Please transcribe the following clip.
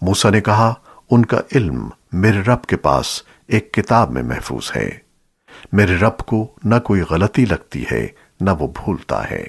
موسیٰ نے کہا، ان کا علم میرے رب کے پاس ایک کتاب میں محفوظ ہے۔ میرے رب کو نہ کوئی غلطی لگتی ہے، نہ وہ بھولتا ہے۔